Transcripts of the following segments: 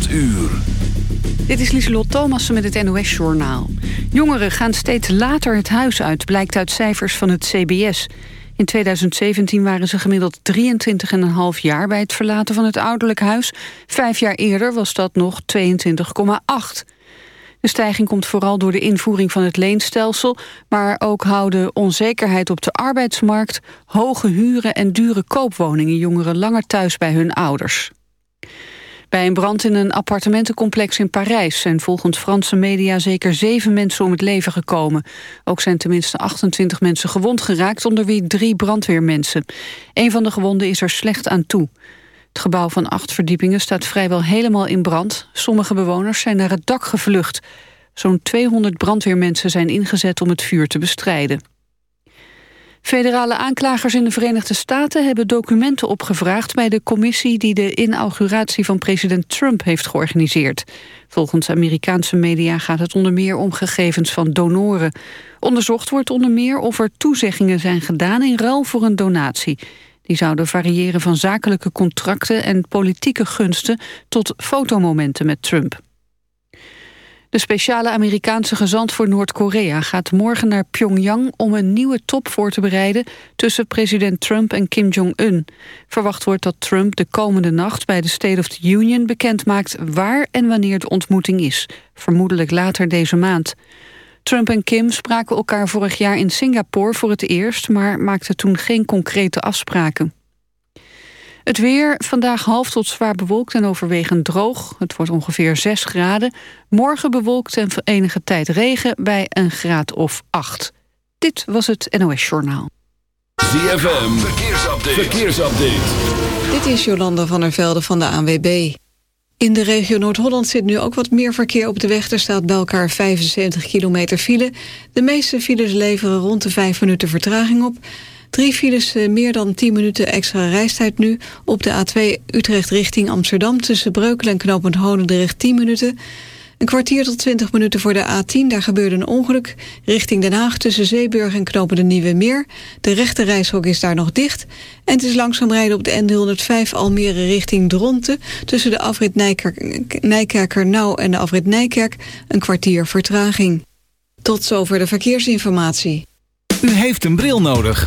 8 uur. Dit is Lieselot Thomassen met het NOS-journaal. Jongeren gaan steeds later het huis uit, blijkt uit cijfers van het CBS. In 2017 waren ze gemiddeld 23,5 jaar bij het verlaten van het ouderlijk huis. Vijf jaar eerder was dat nog 22,8. De stijging komt vooral door de invoering van het leenstelsel... maar ook houden onzekerheid op de arbeidsmarkt... hoge huren en dure koopwoningen jongeren langer thuis bij hun ouders. Bij een brand in een appartementencomplex in Parijs... zijn volgens Franse media zeker zeven mensen om het leven gekomen. Ook zijn tenminste 28 mensen gewond geraakt... onder wie drie brandweermensen. Een van de gewonden is er slecht aan toe. Het gebouw van acht verdiepingen staat vrijwel helemaal in brand. Sommige bewoners zijn naar het dak gevlucht. Zo'n 200 brandweermensen zijn ingezet om het vuur te bestrijden. Federale aanklagers in de Verenigde Staten hebben documenten opgevraagd bij de commissie die de inauguratie van president Trump heeft georganiseerd. Volgens Amerikaanse media gaat het onder meer om gegevens van donoren. Onderzocht wordt onder meer of er toezeggingen zijn gedaan in ruil voor een donatie. Die zouden variëren van zakelijke contracten en politieke gunsten tot fotomomenten met Trump. De speciale Amerikaanse gezant voor Noord-Korea gaat morgen naar Pyongyang om een nieuwe top voor te bereiden tussen president Trump en Kim Jong-un. Verwacht wordt dat Trump de komende nacht bij de State of the Union bekendmaakt waar en wanneer de ontmoeting is. Vermoedelijk later deze maand. Trump en Kim spraken elkaar vorig jaar in Singapore voor het eerst... maar maakten toen geen concrete afspraken. Het weer, vandaag half tot zwaar bewolkt en overwegend droog. Het wordt ongeveer 6 graden. Morgen bewolkt en voor enige tijd regen bij een graad of 8. Dit was het NOS Journaal. ZFM, verkeersupdate. verkeersupdate. Dit is Jolanda van der Velde van de ANWB. In de regio Noord-Holland zit nu ook wat meer verkeer op de weg. Er staat bij elkaar 75 kilometer file. De meeste files leveren rond de 5 minuten vertraging op. Drie files eh, meer dan 10 minuten extra reistijd nu. Op de A2 Utrecht richting Amsterdam tussen Breukelen en Knopend Honendrecht 10 minuten. Een kwartier tot 20 minuten voor de A10. Daar gebeurde een ongeluk richting Den Haag tussen Zeeburg en Knopen de Nieuwe Meer. De rechte reishok is daar nog dicht. En het is langzaam rijden op de N105 Almere richting Dronten... tussen de afrit Nijkerk, Nijkerker Nauw en de afrit Nijkerk een kwartier vertraging. Tot zover de verkeersinformatie. U heeft een bril nodig.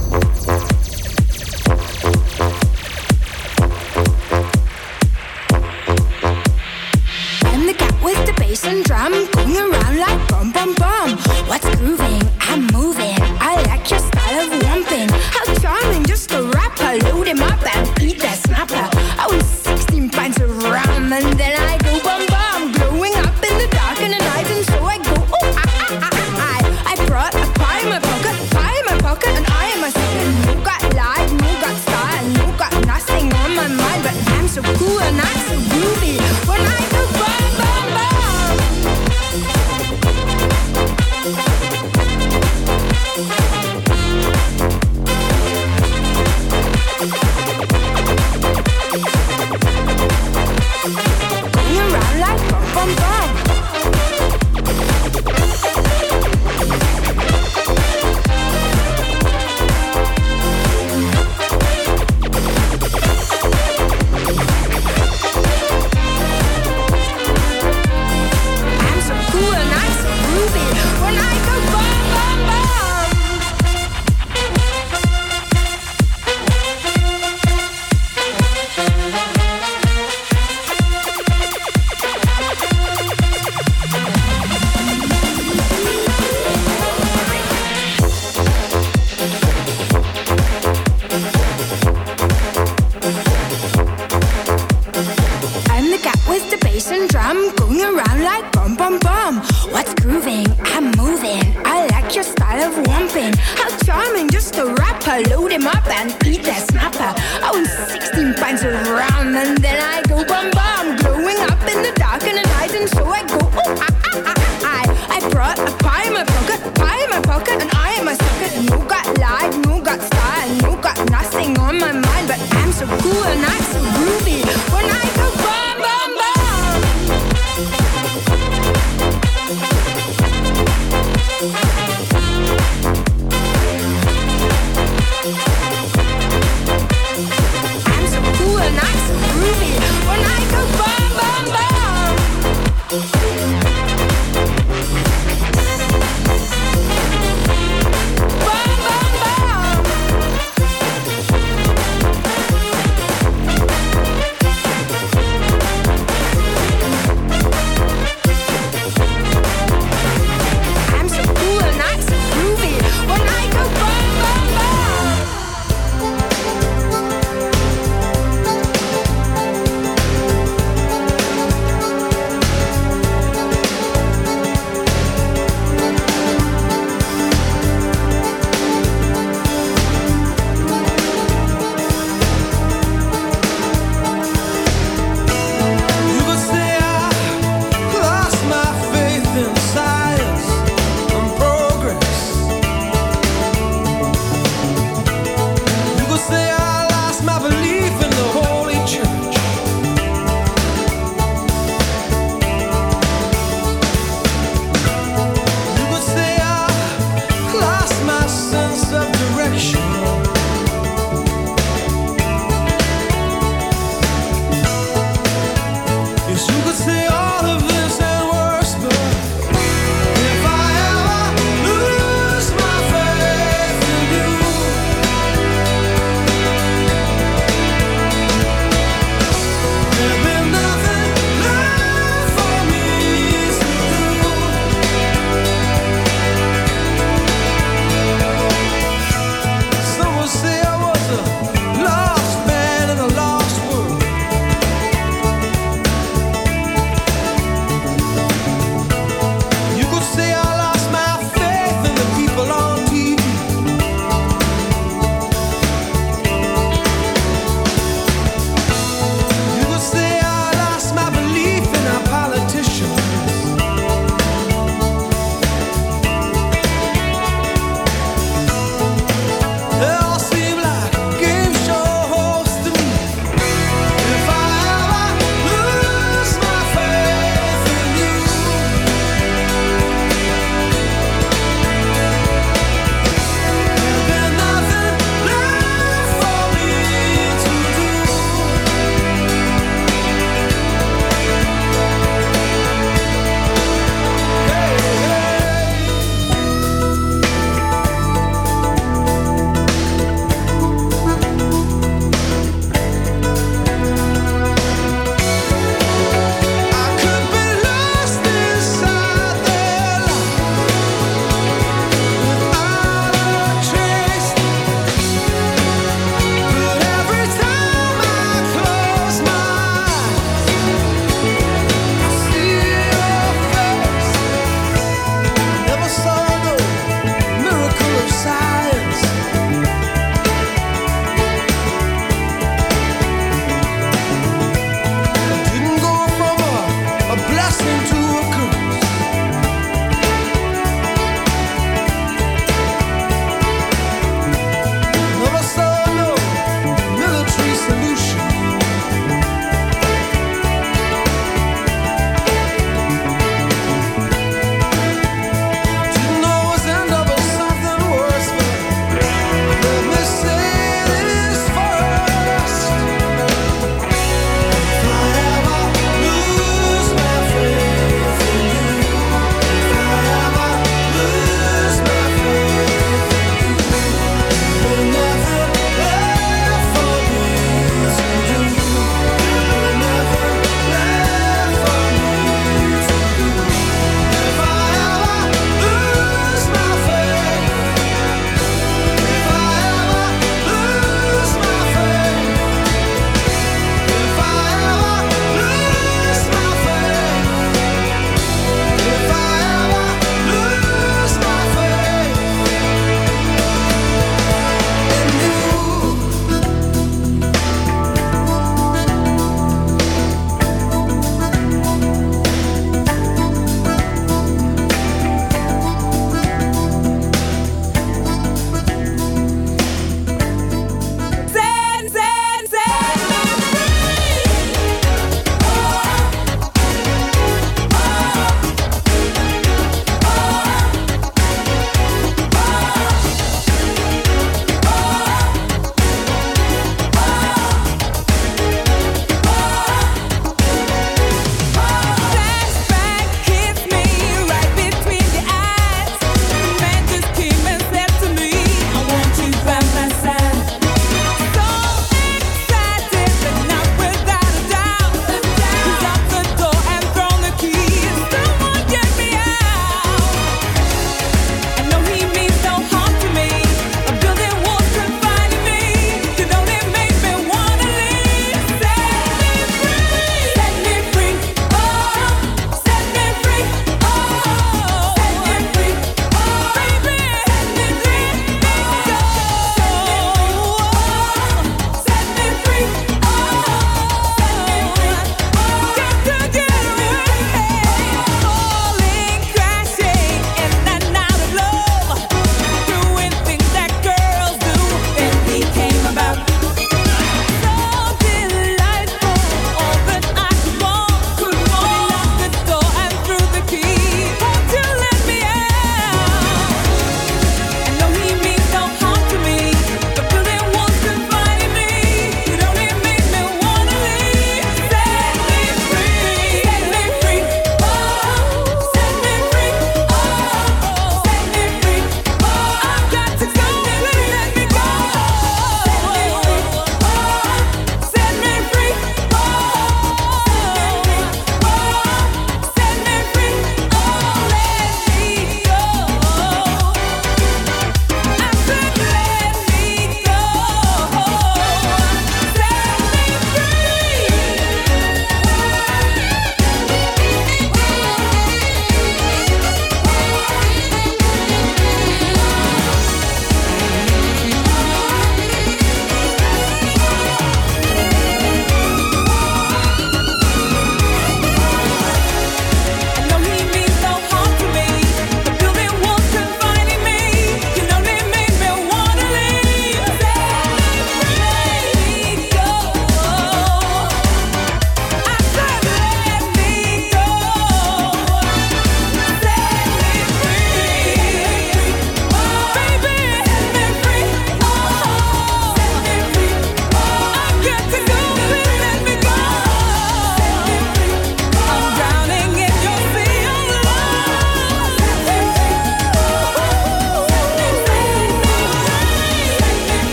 jumping. How charming, just a rapper. Load him up and eat that snapper. I own 16 pints of rum and then I go bum bum. Growing up in the dark and the night and so I go oh ah ah ah I, I. I brought a pie in my pocket, pie in my pocket and I am a sucker. No got lied, no got style, no got nothing on my mind. But I'm so cool and I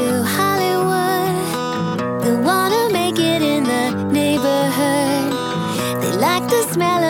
to Hollywood. They wanna make it in the neighborhood. They like the smell of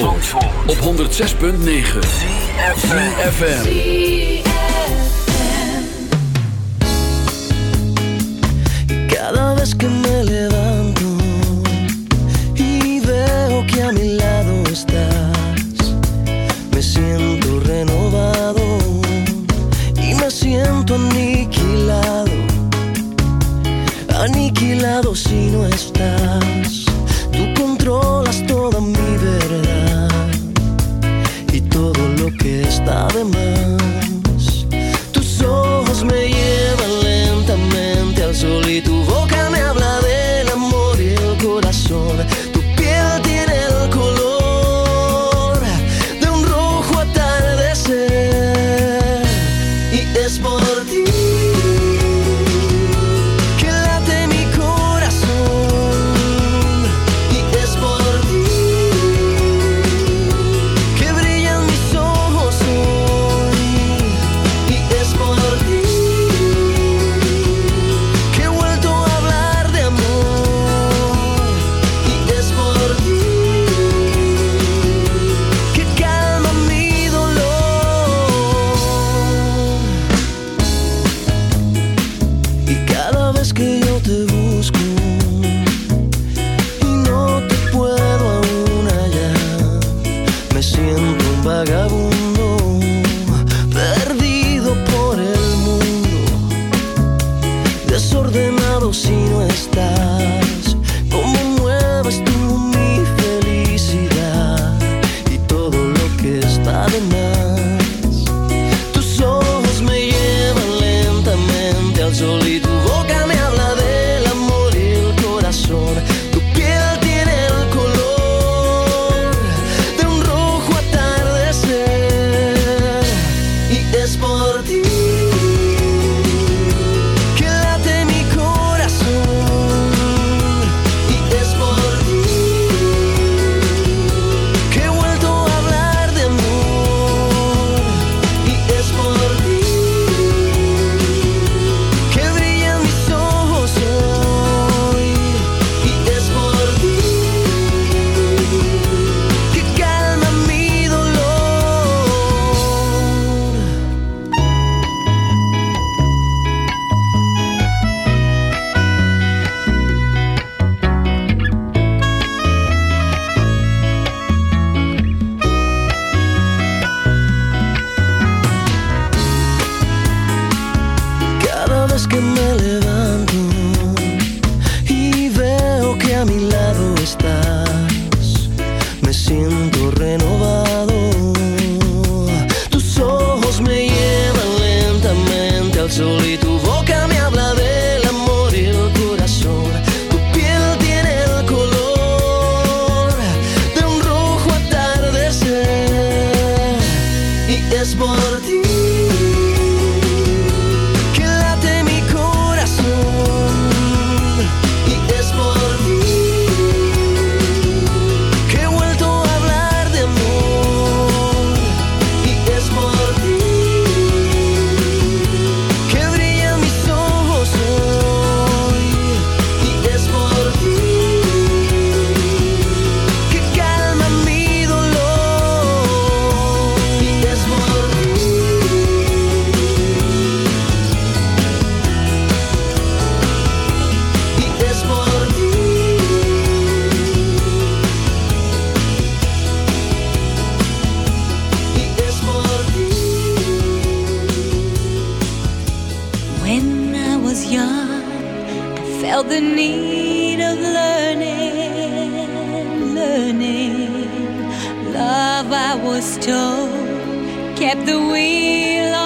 Zandvoort, op 106.9 CFFM summer kept the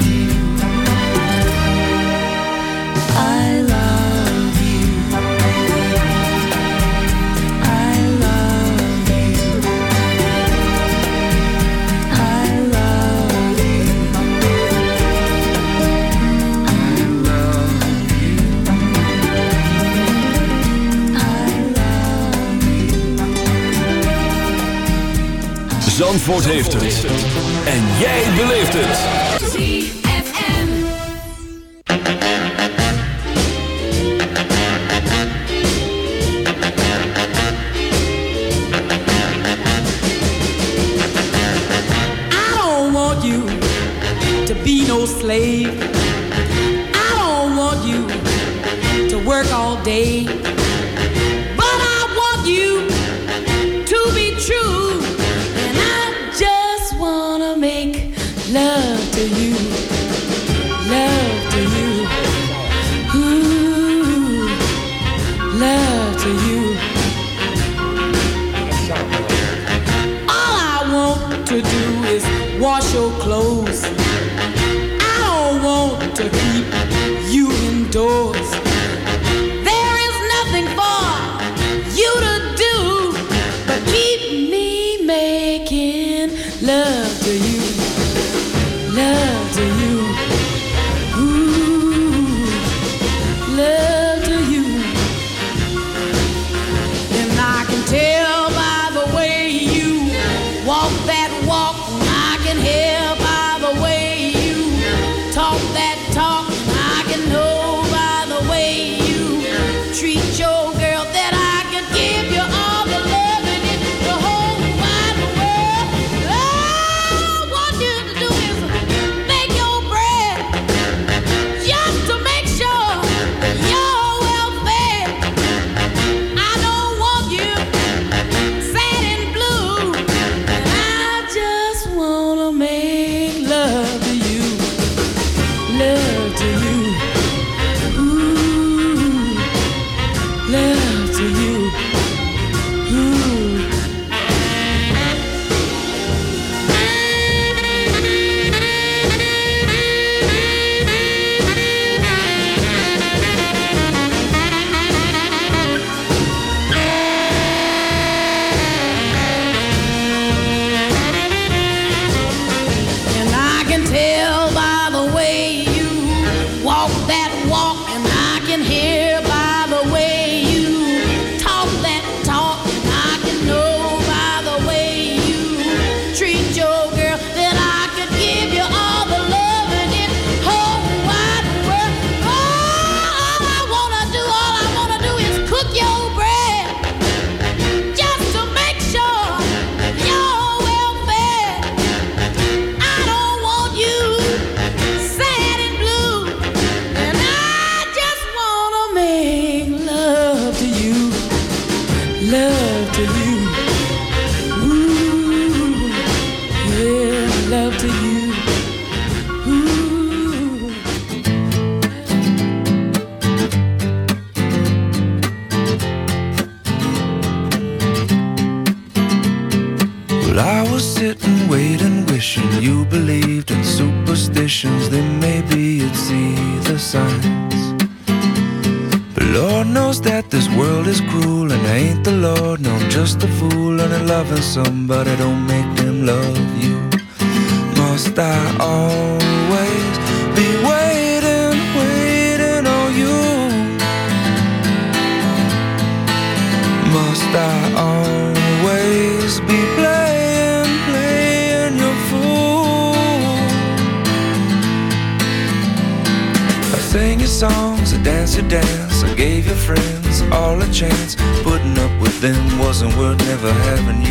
Zandvoort heeft het. En jij beleeft het. I don't want you to be no slave. somebody, don't make them love you. Must I always be waiting, waiting on you? Must I always be playing, playing your fool? I sang your songs, I danced your dance, I gave your friends all a chance. Putting up with them wasn't worth never having you.